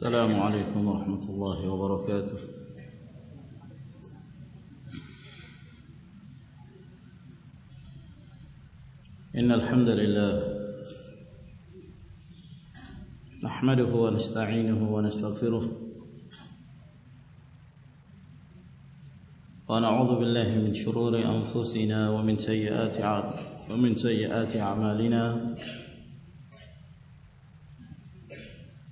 السلام عليكم ورحمة الله وبركاته إن الحمد لله نحمده ونستعينه ونستغفره ونعوذ بالله من شرور أنفسنا ومن سيئات عمالنا ومن سيئات عمالنا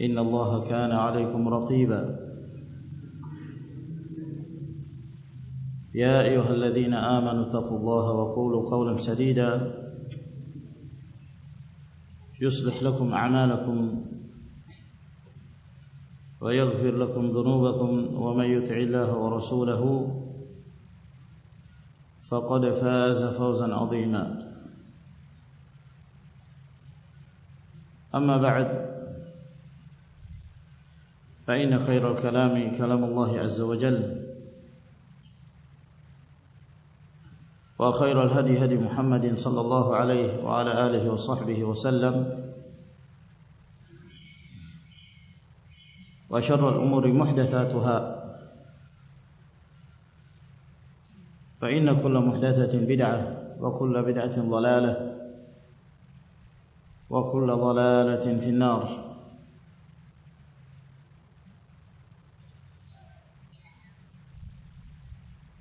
إن الله كان عليكم رقيبا يا أيها الذين آمنوا تقوا الله وقولوا قولا سديدا يصلح لكم أعمالكم ويغفر لكم ذنوبكم ومن يطع الله ورسوله فقد فاز فوزا عظيما أما بعد فإن خير الكلام كلام الله عز وجل وخير الهدي هدي محمد صلى الله عليه وعلى آله وصحبه وسلم وشر الأمور محدثاتها فإن كل محدثة بدعة وكل بدعة ضلالة وكل ضلالة في النار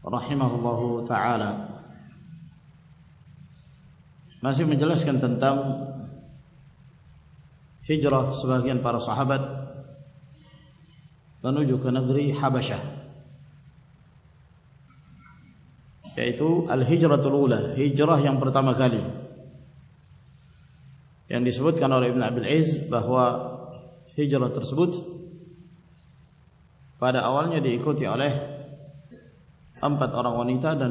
رحمه الله تعالى masih menjelaskan tentang hijrah sebagian para sahabat menuju ke negeri Habasyah yaitu al-hijratul ula hijrah yang pertama kali yang disebutkan oleh Ibn Abil Iz bahwa hijrah tersebut pada awalnya diikuti oleh جہاں مجبت اور نیسر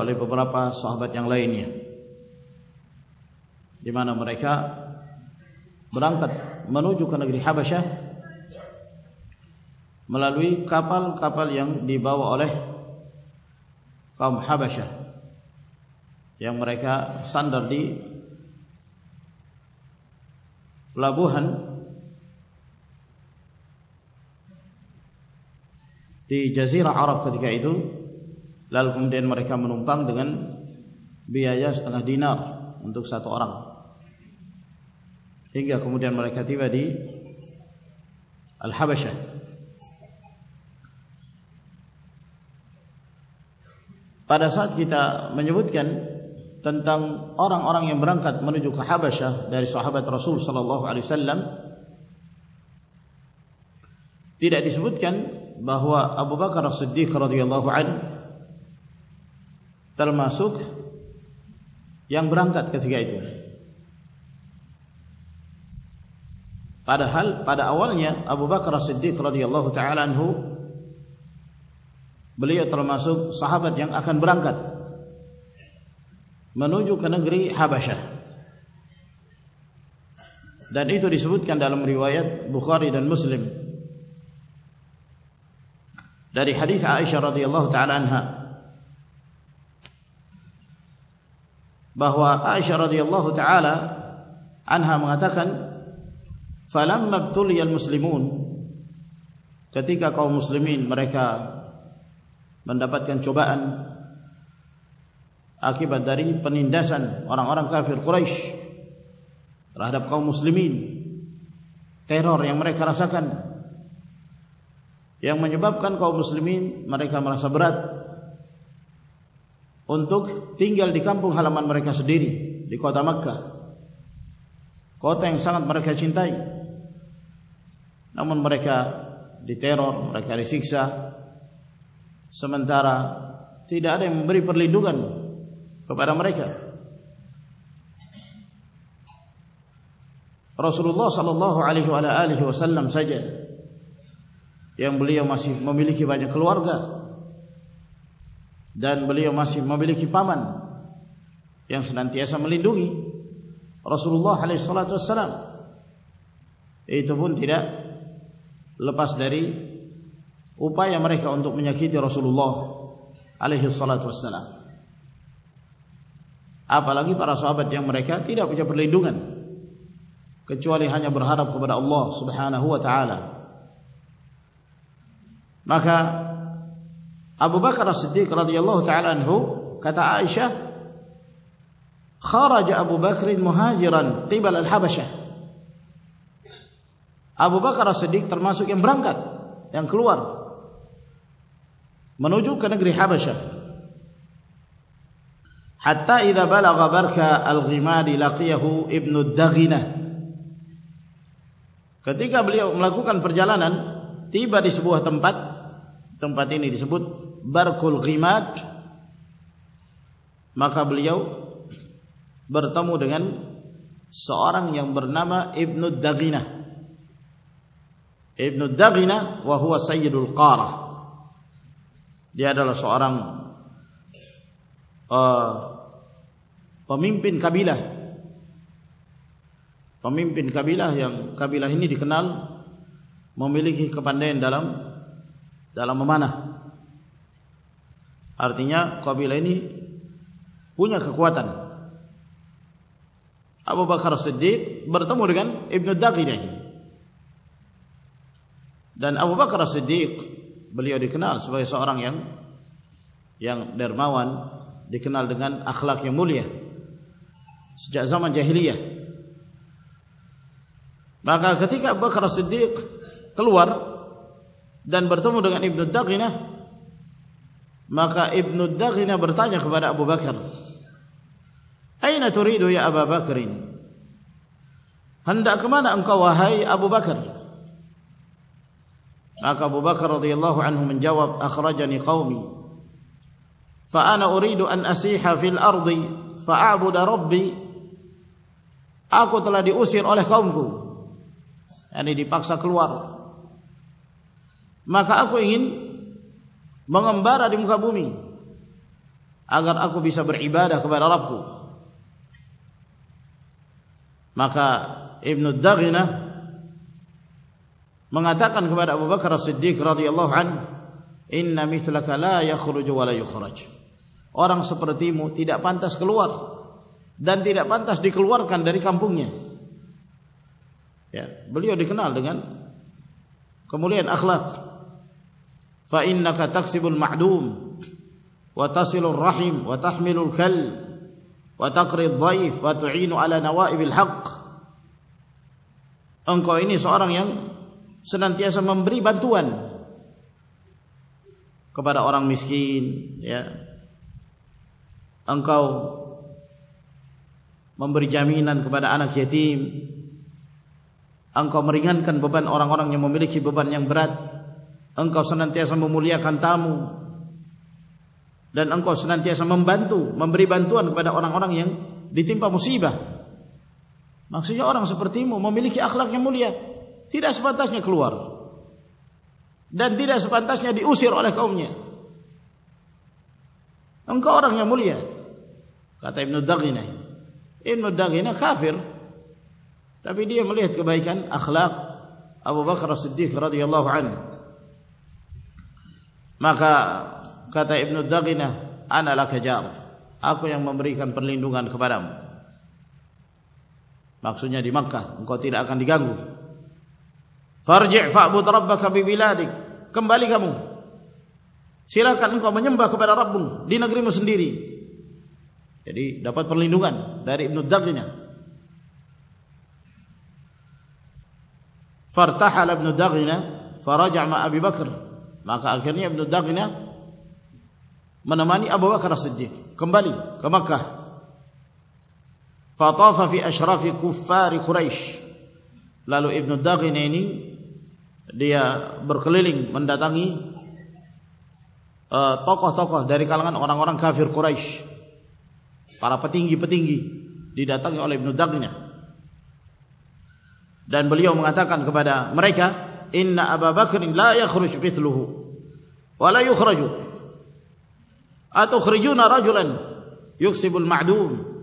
البراپا sugar ہم ریکا مران تک منو جوکنگری ہس ملال کپل کا پال یام دی با او را بش یاندر دیبوحن دی جزیر اور آرپ دیکھو لال کم دین مریکن بی ایس تنہدی نمٹ سات اور منجب تیرے بہوا ابوا سکھ یا Padahal pada awalnya Abu Bakar Siddiq radhiyallahu taala anhu beliau termasuk sahabat yang akan berangkat menuju ke negeri Habasyah. Dan itu disebutkan dalam riwayat Bukhari dan Muslim dari hadis Aisyah radhiyallahu taala anha bahwa Aisyah radhiyallahu taala anha mengatakan film Abdul یعن مسلم کتکا کو مسلمین مرے کا منڈت چبا عقیبہ دارین اور مسلمین کا رسا کنگ من باب کن کو مسلمین مرے کا مراسا برت ان تک تینگل دیکھا بو حالمانے کا سڈری دیکھو دامک کا کو تین سنت مرے کھا چنتائی امن مرکر مرکیا ریسی سمن درا تھی در برپر لو گن بریک رسر لو لو لکھو سر لمس ایم بولے یہ ماشی مبی لکھی بجے کل بولے ماشی مبی لکھن ایم سنتی تھی سم رسرو ہال سولا چرانا لواس دری اوپائم رکھے انٹو میں آخر رسول لو آلے سولہ چلا آپ لارا سوبیاں رکھے تیر آپ لے دوں گا کچوالی ہاں برحر خبر آنا ہوا آب بکرا سدی کر لو کتا ہر ابو بخری مہاجران تھی بالس آب و کارو سک ترما سو برانکاتو منوجو کنگاب سے کتنی کبلی کون پر جا لین تی باریو تمپاتمپات برق الم ہو رنگنگ کبی دیکھنا ممبئی پانڈے ممانا آتی کبیل کو جی برتم ہو رہا ہے دن آبو باقرا سے دیگ بلی اور دیكھنل يا يہ ڈرماً ديكھنال ديكان اخلاكي مولی سا منتى اب باكرا سے ديكل دن برتھ مودعن ايبن گينا ماكن گينا برتا جاكار آبو باخر اين نہي باقريں ہن دكمكہ ہائ آبو باكر آب باکر دے لومن جاپاب آخر راجانی کمی پا آنا ارے دو آب آس او نی پاساکل مکا آپ منگم باراد مکاب بومی اگر آکس بار مخا ایمنگ نا تقسیب المحدوم تحسیل رحیم و تسمیر سنانتی سے ممبری بانتوان کب اور اران مسکن امکا ممبر جامی آن آنا کتیم آن کا مریگان کن ببان اور ممی لکھی بباند ان سنانتے ہیں سمیا کن تم دین ان سنانتے باندھو ممبری بانتوان اور ریتیم پا مسیبا مسجا اور پرتی ممب لکھی اخلاقی مولیا تیرا سو پانچ داگ دگی اخلاق ابو وقرہ مکا ایمن دگی نہ آنا خیا جاؤ آپ کو خبر سو مکا تیر گنگ منانی کمبالی خوریش لالی برخلنگ منڈا تھی داری اور پتینگی دی دات بولا مرائی لکھو پیت لوہ لو تو مہاد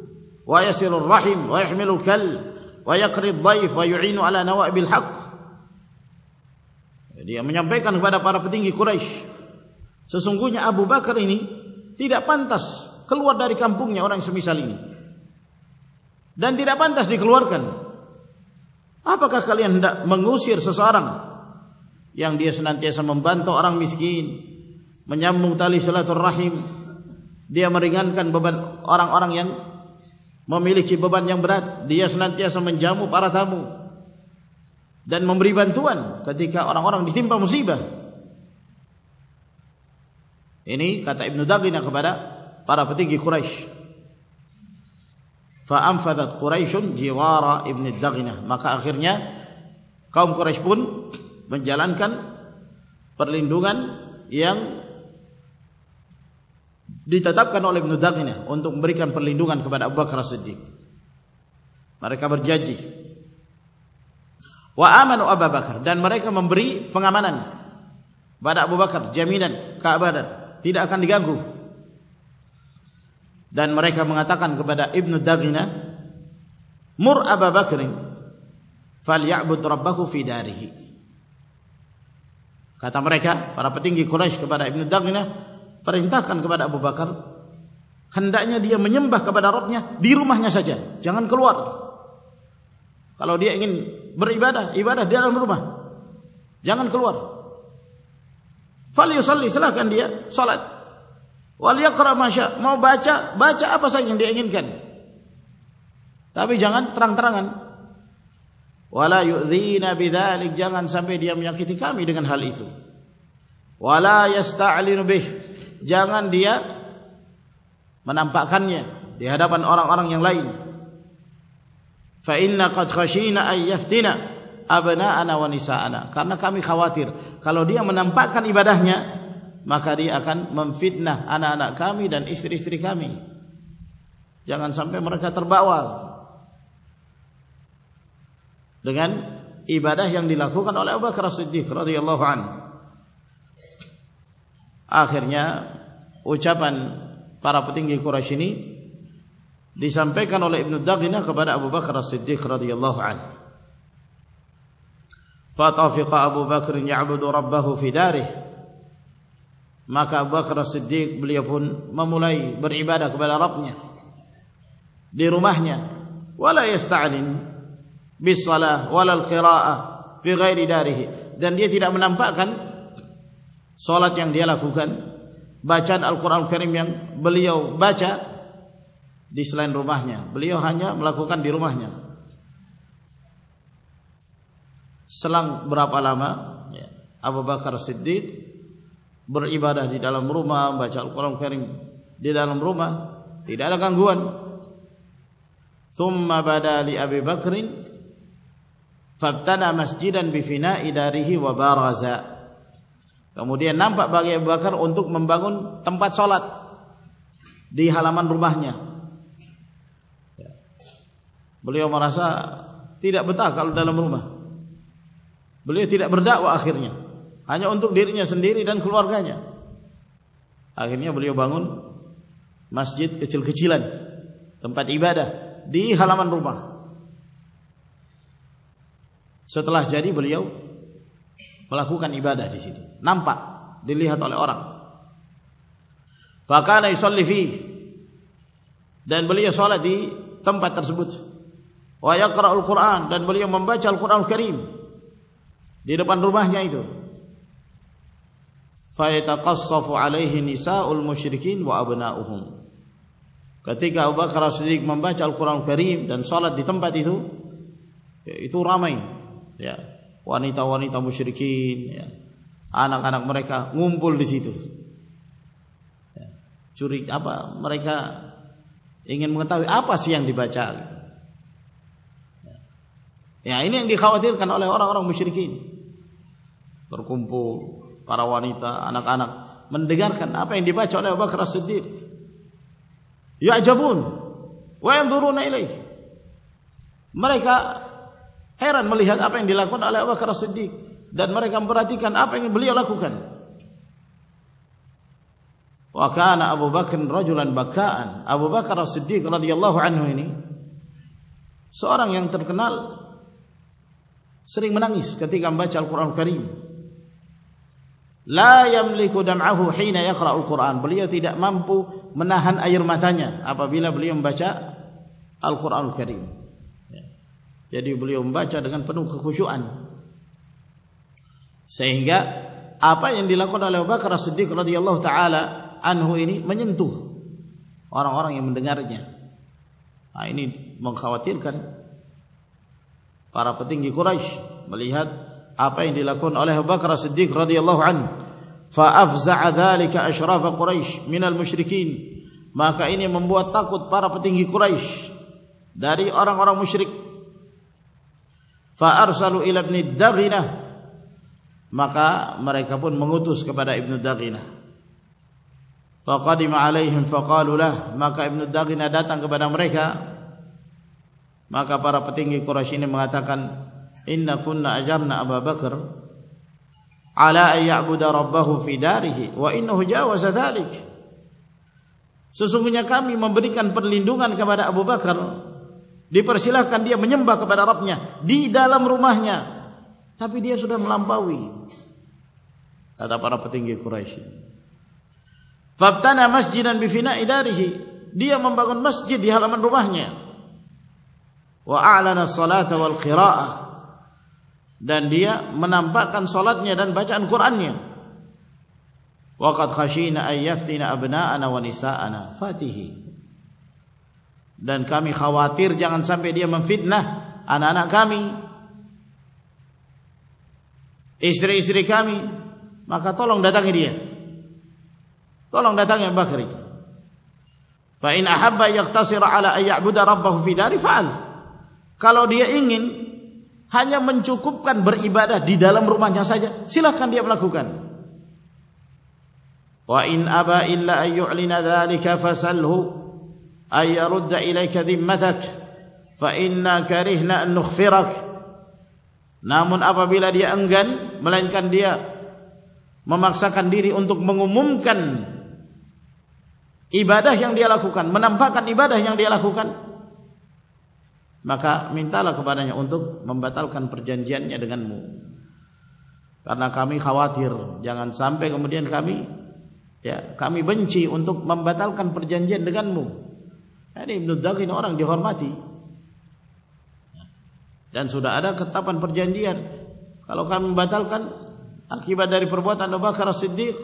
میلو دیا مجھے بہن پارا پنگی کورش سسنگ آبلی تیر اپنتاس کلو ریم پوانا سم تیر اپنتاس دی کلو رن آپ منگو سیر سسا آرام یانگ دیا سنانتے سم بنتا ارن مسکین منام موتا علی صلاحت راہیم دیا مری گن کن باب اور آرام اور ممبئی لکھی ببان نام برت دے اسنانتے سمن جامو پارا تھاموں دن ممبری بن تھی مسئب انگین خبر پارا پتیشن جی وارگین کو جلان کن پرلے داگنا ان پر لوگ خرا سکے کبھی جتجی وا امانوا دن مرمری پانا من بار جامی تین گو دن مرا دبن داگے مر آئیں پھال باقی ریتا مرائی پتی کو چن کلو دیا برے یہ بدا یہ با درما جانور دیا سوال وا لی مش بچا بچا پن دیا گینکنگ راغن آدھا جگہ سا کھیتی کن ہاچو ولاستا الی نبی جاگن دیکھ مکانی اور اور فائنسی نا آب نا آنا ویسا آنا کار کالونا پاکا مقادی آمفیت نا آنا کم دن اسری اسرین سب باغن ای بادہ گانے لوگ آخر اچھا پان پارا پتینگ دیسان پہ کاندا گئی بہت ابو باکرا سیدراد ابو بکری مخا باکرا دیکھ بلی فن مام برا رابنی دیرو مست دن دلا دیا باچان بلیوا دیسلانا بلییا بلا کوما ہن سلنگ برابا آب بخار سدیت روما چلام کرو میرا رنگو سم آداری ابھی بکرین پاکتا نام ریواب نام پابیا اُنت من تمپت سولاد دی ہا مانا ہنیا بولو ماراشا تیرے بتام روما بولے تیرے بردا آخری اندو دھیرے رن کھلوار کے آخریو بھگن مسجد کے چل کچی لیں حالمن روما ستلاس جاری بولے نام پا دلی ہاتھ اور ممبا چل کر مشرقین آپ انگا دل اور مشرقی پارا نانی سک جبون ویک مل آپ انڈیلا سدھک دن مرکن آپ بلی ولاقا نا بخن رجوع آبارہ سدی ہو سو رنگ سر منس کتنی گا چالخور خریم لیکن آئی نا خراب الکھ بولے ما مو من آئر مت آپ بیلا بل بچا الگ کس ہنگا آپ ان کو سدی کر لو آن منتو اور منخاوتی اِن کر para petinggi Quraisy melihat apa yang dilakukan oleh Abu Bakar Siddiq radhiyallahu an fa afza'a dzalika asyraf Quraisy min al-musyrikin maka ini membuat takut para petinggi Quraisy dari orang-orang musyrik fa arsalu ila ibn Daghinah maka mereka pun mengutus kepada Ibn Daghinah فقدم عليهم فقالوا له maka Ibn Daghinah datang kepada mereka کا پارا پتینگی کوششین آل above دار بہ اِن حجا search سس مریڈو گان کا بو بھر دیپر سلا میرا رپے دیم روای تھی سر لمبا پارا پتینگی کواشن پپتا نا مسجد بفی ندا ری دی مسجد دی ہلام رمایے و آنا سولا دیا من سولادنی چن کواشتی اب نا ونی فات دن کا می خوا تیر جا سا دیا مفت نا آنا کمی اسری اسری ملن دیا تلو ڈیم بکری حا باقا سرو ابدار ریفال کالو دیا ان منچو کب کنم رومان چلا بڑھوا سلو جا دی مدک نہ انگن ملائن کان دیا مماکسا کنری اندوک من کن ہوں دیا لکھو کان منافا ہیکان دیا لکھو کان میںقا منتا اندال گا تھیر جاگان سام پہن کمی کمی بن چی اندو ممتالی اور دیگر جیتالی پر سدھیک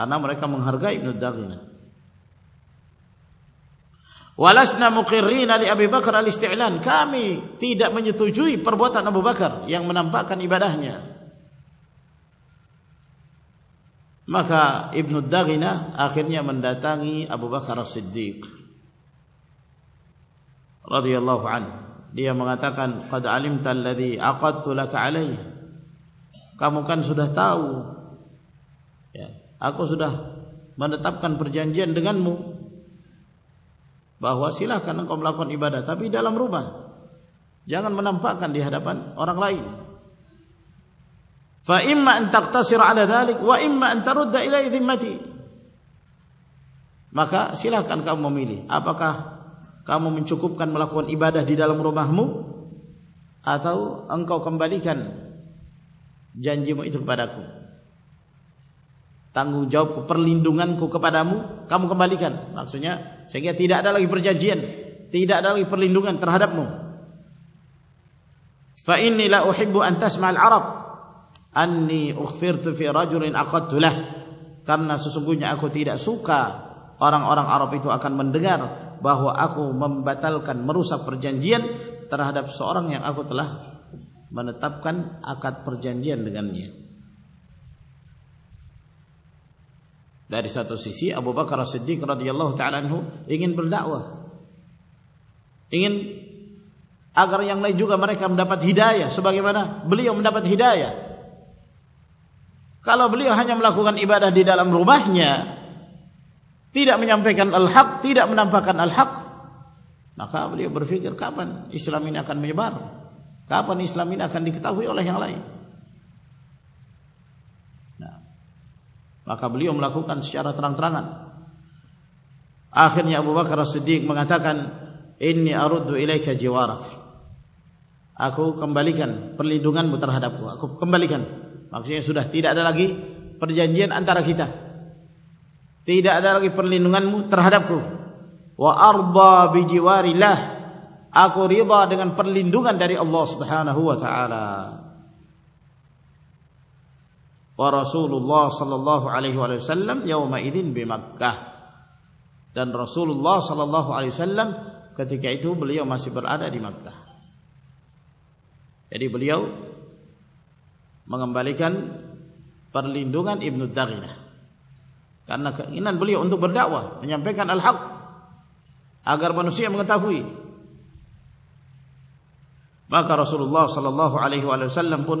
ہرگاہ داگلے ولاش نہبھی بخار یادا گئی نہ آخر نیا تی ابو بخارکی اللہ خان دیا مغاقلیم تل آل کا من آپ بہوا سلا ڈالم روبا جاگن منابائی مخا سلا مم آپ کا چکولاً ڈالم روا ہم اکاؤ کمبالی کھان جنجیم آپ تنگو جب پرلینڈوان کو کام کامبالی کھانسا سیرا ادار تی رسما لرب انفیر تفیر رجورن آخلا کر سب تیر اور ڈگر بہو مروسا پرجن جی تراڈ اور داری سس آب کارو سدو ایڈوا آگ رکھا پاڈا سب بلیہ ہم لاکھ ابھی روبا تیرپے کم الاک تر نامپن الحاق نا بولیا برفی گرپن اسلامی نقل میر اسلامی آن نکتا ہوئے مقابلی املاً آخرنی آب و خروش دیتا تھا لائک آ کولی دو گان بو ترہد کو کمبالی کنچنس تی راگی پرلی جی آدار آتا تی ری پرلی نوانوا ریلا آگانے رسول مکا ارے بلیو منگمبلی کانلن دونوں بولے اندو برداپے اللہ اگر بہ نسم کا تا ہوئی رسول سلام پن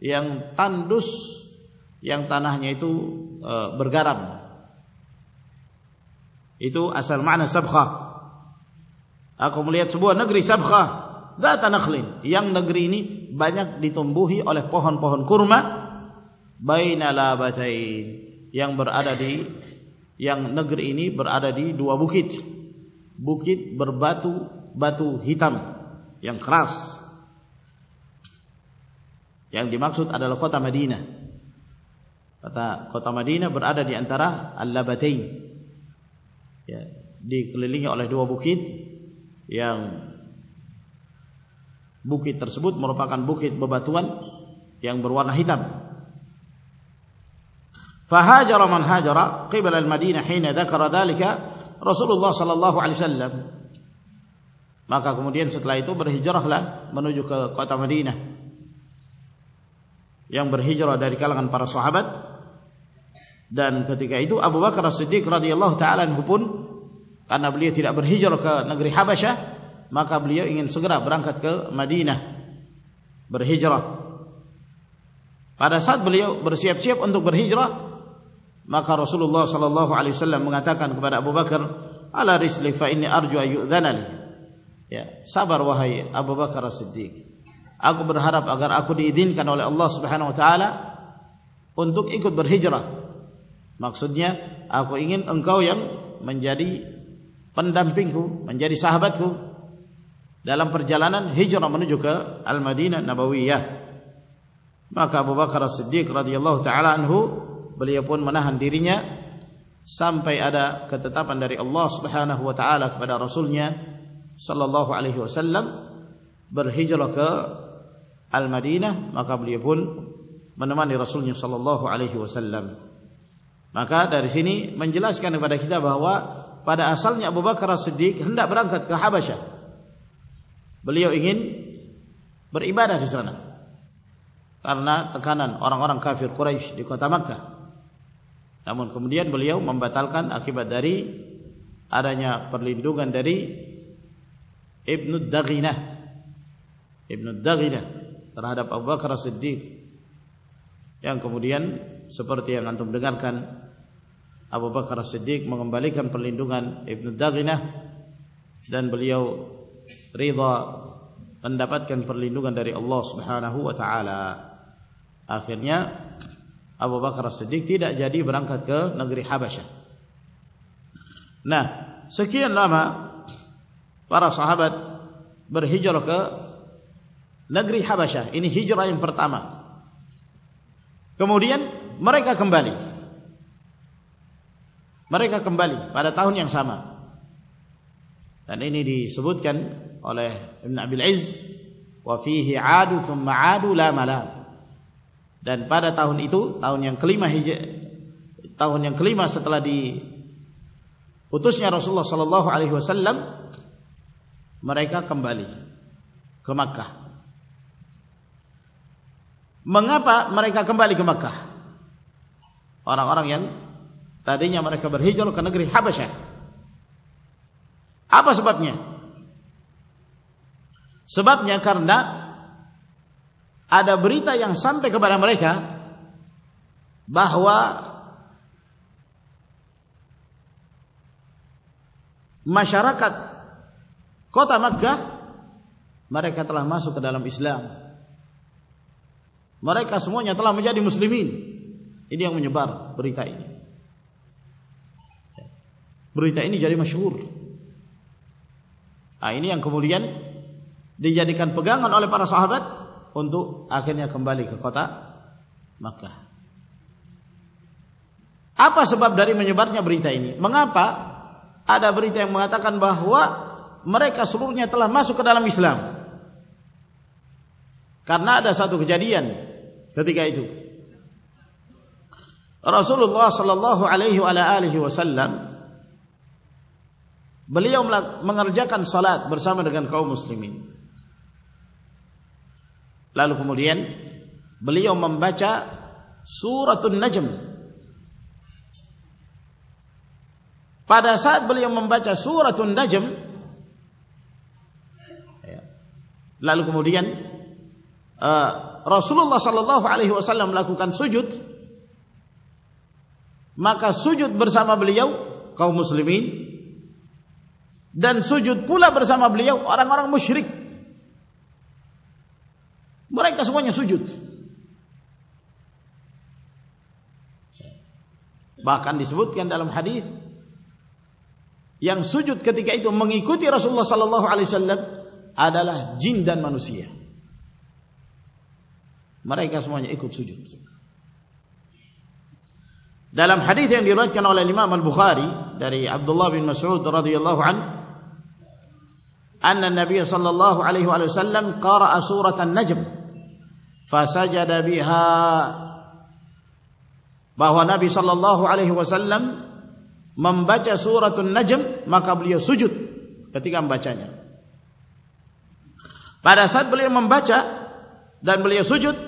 نہو بر گار یہ تو اصل مان سب کا گری سب کا نا خلین یعن نگرم بوی اور پہن پہن کر بائی نا بجائی یعن برادی یا بات باتو ہتم یا یا مدا مدی نتا مرپن یا رسول اللہ صلا اللہ کا منجوی نا یاں بر حروق لگانا سواب ابو وا کر سردی کر لو آپن کار بولے نگرسے مقابلی سنگر برآد مدد نا برجر سات بولے برے برجرو ما کا سلو لو سلو منگا بارے آب و ریس لفاج آئی سب بار وی آبھر آپ بر حراپ اللہ ننجر وسلام کا الماری مل بھون میرے رسول اللہ علیہ وسلام مقا درسی منجلس گانے بات کوا بارے آسلیاں بوبا کر دی راب بلی براسان کارنا اور تا ما من کو می بلیو مالکان آخبار پرلو گانداری بہت خرا سے مدیئن سوپرتی نا دبا خراش دی مغمبال کیمپلینڈینا دن بلیو بنداپاد لیندو گانے آخر آب و خرا سے نا سی آر برجرک negeri Habasyah ini hijrah yang pertama kemudian mereka kembali mereka kembali pada tahun yang sama dan ini disebutkan oleh Ibn Abil Izz wa fihi adu thumma adu la mala dan pada tahun itu tahun yang kelima hijrah tahun yang kelima setelah di putusnya Rasulullah sallallahu alaihi wasallam mereka kembali ke Makkah منہ مرکم کا مکہ اور تعدی مرکر کر پاس بات یا سب نیا کارنا آریتا یا سنتے بار مرے کا بہت مشہور کوتا مت کا مارے کتلا سکتا لمبی اسلام مرک سم تمام مجھے مسلمین انی آن بار برتنی برتائی جڑی مشور آنیا کھمیا نہیں دی جاری انہیں کھمبالی آپ سے باب داری مجھے بار برتائی ماںاپا آدھا برتائی بہت مرکلام سو کردالم اسلام کرنا آدھا سا دکھان لالو می بلیم بچا سورتم بلیم بچا سورت انجم لالو کمور اللہ علیہ وسلمؤ مسلم مشریق برائے رسول منسی mereka semuanya ikut sujud dalam hadis yang diriwayatkan oleh Imam Al-Bukhari dari Abdullah bin Mas'ud radhiyallahu an anna Nabi sallallahu alaihi wasallam qara'a surah An-Najm fasajada biha bahwa Nabi sallallahu alaihi wasallam membaca surah An-Najm maka beliau sujud ketika membacanya pada saat beliau membaca dan beliau sujud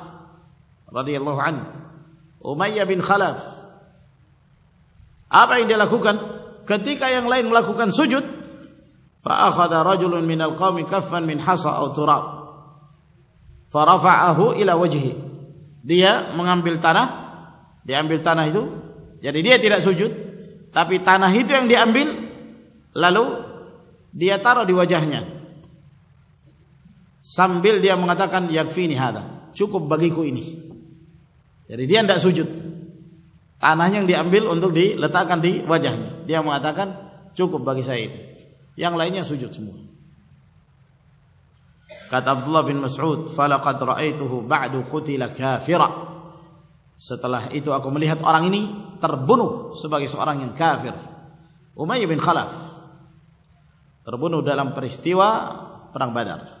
رضی اللہ عنہ امیہ بن خلف apa yang dia lakukan ketika yang lain melakukan sujud fa akhadha rajulun min alqaum kaffan min hasa aw turab fa rafa'ahu ila wajhi dia mengambil tanah diambil tanah itu jadi dia tidak sujud tapi tanah itu yang diambil lalu dia taruh di wajahnya sambil dia mengatakan yakfini hadha cukup bagiku ini Jadi dia tidak sujud. Tanahnya yang diambil untuk diletakkan di wajahnya. Dia mengatakan cukup bagi saya ini. Yang lainnya sujud semua. Kata Abdullah bin Mas'ud, "Falaqad ra'aituhu ba'du qutila kafira." Setelah itu aku melihat orang ini terbunuh sebagai seorang yang kafir. Umayyah bin Khalaf. Terbunuh dalam peristiwa Perang Badar.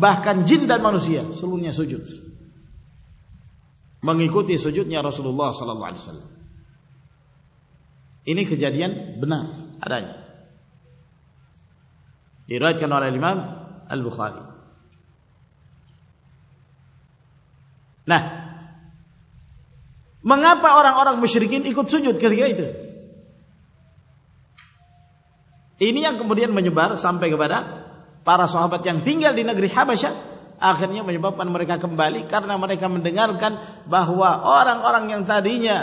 باہ کان جسل اور مجھ بار سامپے کے بارے پارا سوبتیاں تین گیا نگر آخری مجھے باپن مریکمالی کرنا کام کیا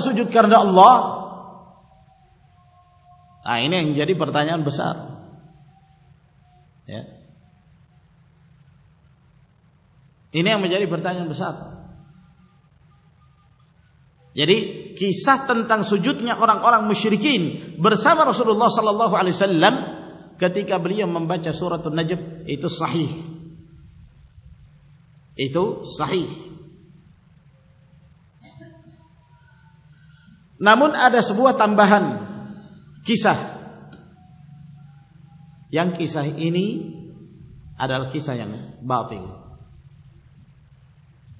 سوجوت کرنے اللہ آئی نی بردائس آ اور نام تمبہ یا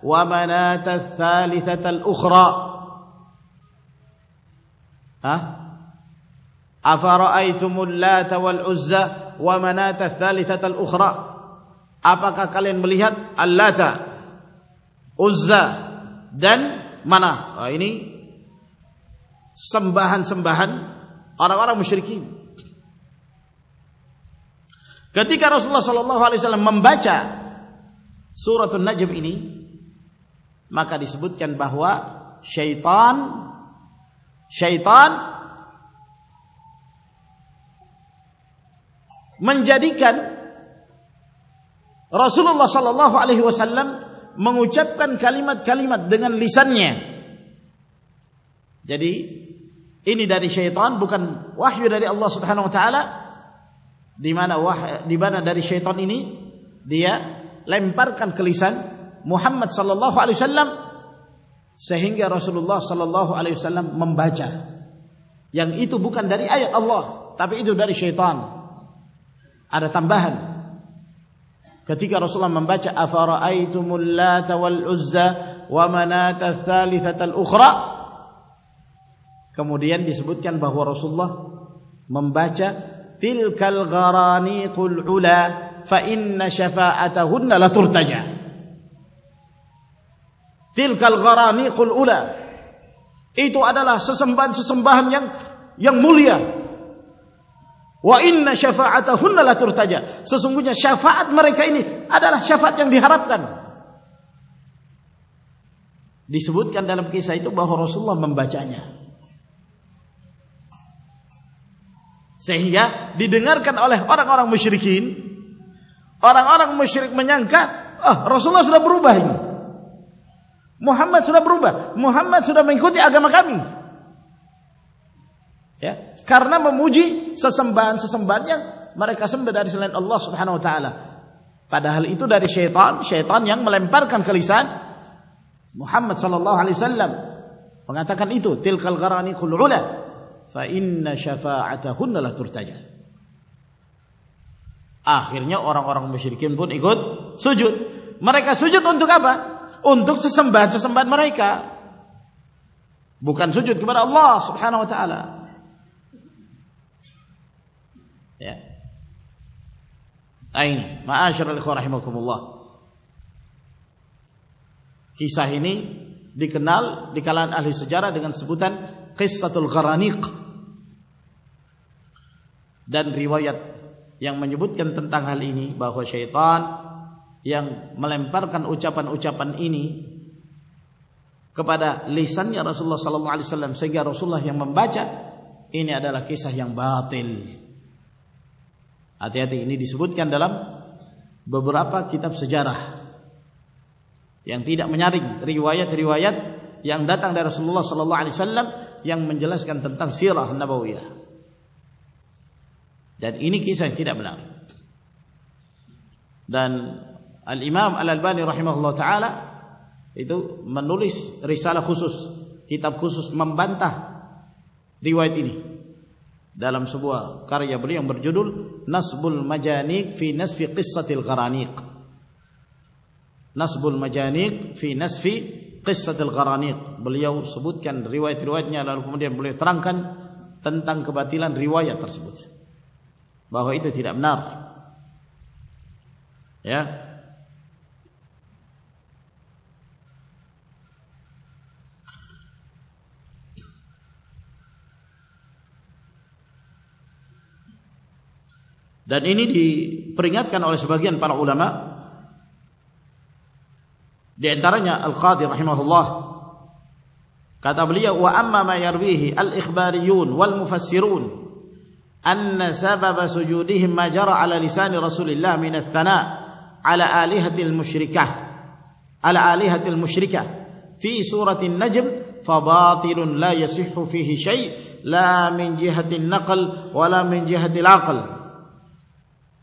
ومنات ومنات الثالثة الثالثة الأخرى الأخرى ها أفرأيتم اللات والعزة Apakah kalian melihat Allata Uzza dan mana oh, ini sembahan-sembahan orang-orang musyrikin ketika Rasulullah sallallahu alaihi wasallam membaca اللہ An-Najm ini مقدیس بت چن بہوا شیتان رسوم اللہ صلی اللہ علیہ وسلم منگو چپیمتان محمد صلی اللہ علیہ تل کلکورا نی کل تو ہن لاتور سسم بجے شاپ شاپاتنگوتمسم بچائیں صحیح دی ڈر کن اور مشرقین اورنگ اورنگ مشریق منگا رسل برو بہن محمد صلی اللہ علیہ مرجوت بن تو untuk sesembahan-sesembahan mereka. Bukan sujud kepada Allah Subhanahu wa taala. Ya. Nah ini, ma'asyiral rahimakumullah. Kisah ini dikenal di kalangan ahli sejarah dengan sebutan Qissatul Gharaniq. Dan riwayat yang menyebutkan tentang hal ini bahwa syaitan رسم اللہ رسول اللہ صلی اللہ علیہ دین کی تر سبت بہو تھی ربنار Dan ini diperingatkan oleh sebagian para ulama di antaranya Al-Qadhi rahimahullah kata beliau wa amma ma yarwihi al-ikhbariyun wal mufassirun anna sabab sujudihim ma jara ala lisan Rasulillah min ath-thana ala alihatil musyrikah ala alihatil musyrikah fi suratil najm fabatilun la yasihhu fihi syai' la min jihatin naql wala min jihatil aql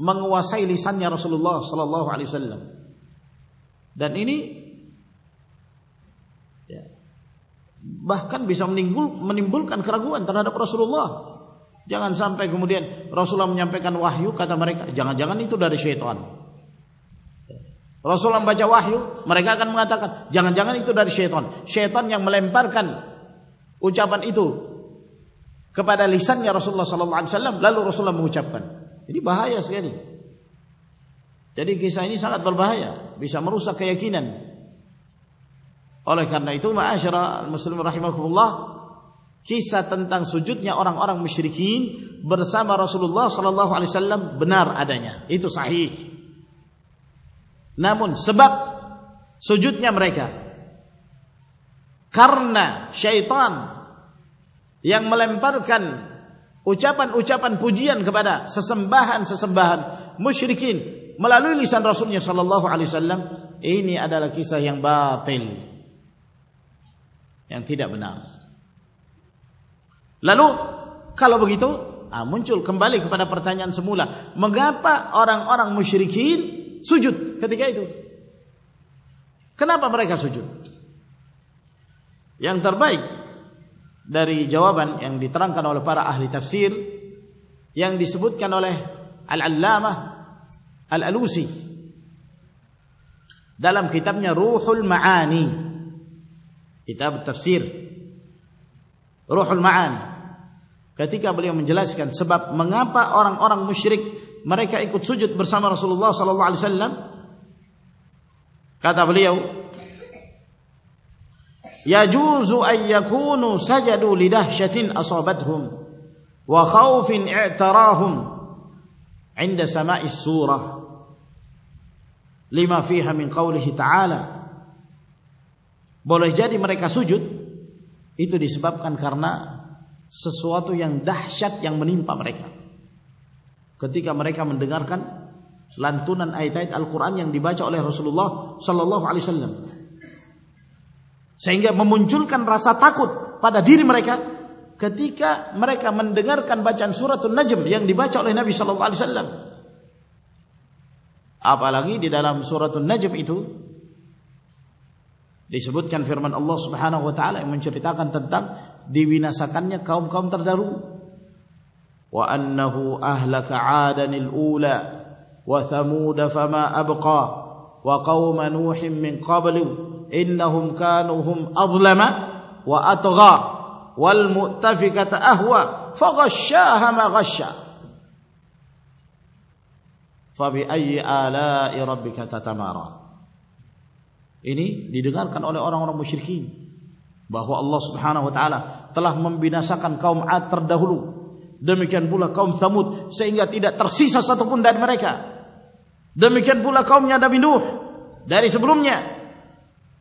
رس اللہ علیم دن بھول گو رسول اللہ جگہ سمپیکن رسول رسول رسول رسول بہاس اللہ صلی اللہ یہ توجوت نیا پان یا ملا لالو کال بگی تو منچول پر بھائی ترن کا روح المانی کتی کا اللہ صلی اللہ وسلم کتاب يجوز أن يكونوا سجدوا لدهشة أصابتهم وخوف اعتراهم عند سماء السورة لما فيها من قوله تعالى boleh jadi mereka sujud itu disebabkan karena sesuatu yang dahsyat yang menimpa mereka ketika mereka mendengarkan lantunan ayat-ayat Al-Qur'an yang dibaca oleh Rasulullah sallallahu alaihi wasallam sehingga memunculkan rasa takut pada diri mereka ketika mereka mendengarkan bacaan suratul najm yang dibaca oleh Nabi sallallahu alaihi wasallam apalagi di dalam suratul najm itu disebutkan firman Allah Subhanahu wa taala yang menceritakan tentang diwinasakannya kaum-kaum terdahulu wa annahu ahlaka 'adan al-ula wa thamud fama abqa wa qauma nuuh min qablu انہم کانو ہم اظلم و اتغا والمؤتفقت اہوا فغشاہ ما غشا فبئی آلائی ربکا تتمارا ini didengarkan oleh orang-orang musyrikin bahwa Allah Subhanahu wa taala telah membinasakan kaum 'ad terdahulu demikian pula kaum Tsamud sehingga tidak tersisa satupun dari mereka demikian pula kaumnya Nabi Nuh dari sebelumnya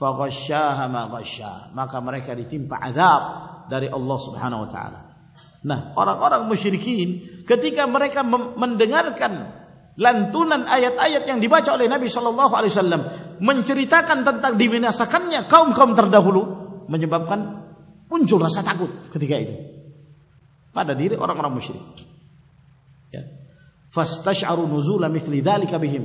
سا کم کم تردا باب کن ان چوری کا مشرق اور نزولا می دا لکھا بیجن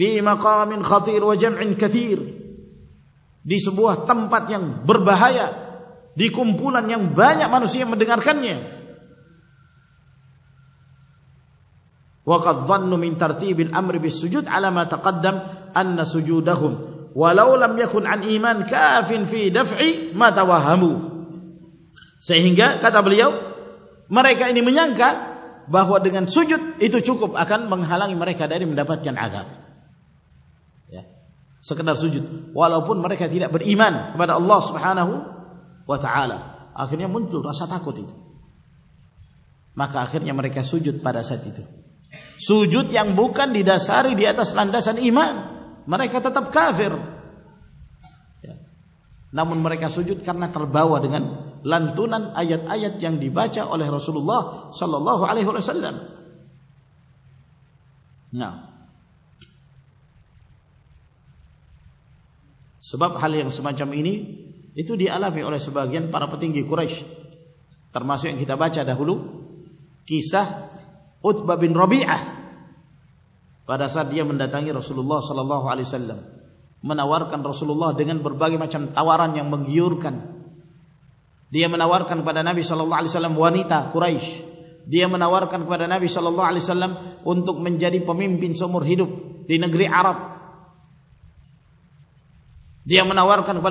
fi maqamin khatir wa jam'in kathir di sebuah tempat yang berbahaya di kumpulan yang banyak manusia mendengarkannya waqad dhannu min tartibil amri bis sujud ala ma taqaddam anna sujudahum walau lam yakun an iman kafin fi daf'i ma tawahhamu sehingga kata beliau mereka ini menyangka bahwa dengan sujud itu cukup akan menghalangi mereka dari mendapatkan azab sekedar sujud walaupun mereka tidak beriman kepada Allah Subhanahu wa taala akhirnya muncul rasa takut itu maka akhirnya mereka sujud pada saat itu sujud yang bukan didasari di atas landasan iman mereka tetap kafir ya. namun mereka sujud karena terbawa dengan lantunan ayat-ayat yang dibaca oleh Rasulullah sallallahu alaihi wasallam nah چمینی پار پتینگ رسول اللہ دنگنگ اللہ علیم بن سمرگری آرب دیہ ریارم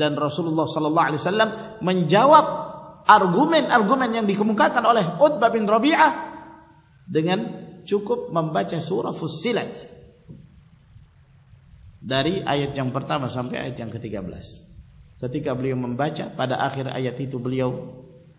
دن رسول ربیاں داری آئی کرتا میں آتی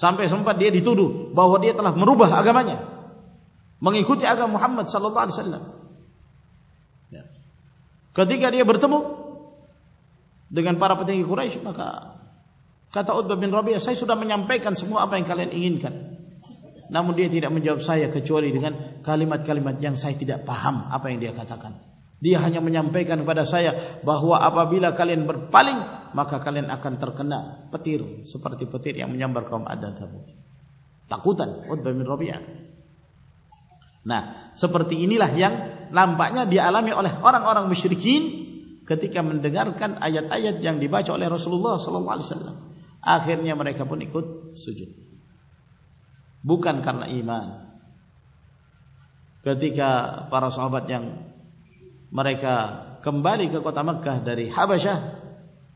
سمپے برتمو دے گی پار پہ کوئی نا کتھا سائن پے کن سما آپین کنڈیا تین سائیکوری کالیمت کالیمت پہ آپ دیا کتھا کن دیا میں پے کنیا بہو مقلین اکنتر کر پتیر سوپرتی پتیر برقم آج تاکو تعلیم ربیاتی انیلا نام آلام اور سرکین کتکا منگار آج آج جان ڈیبا چوسول آخر کھا بن کو سوجو بکان کرتی کا پار سوباد مارکا کمبالی کا کومک کہداری ہاں بھائی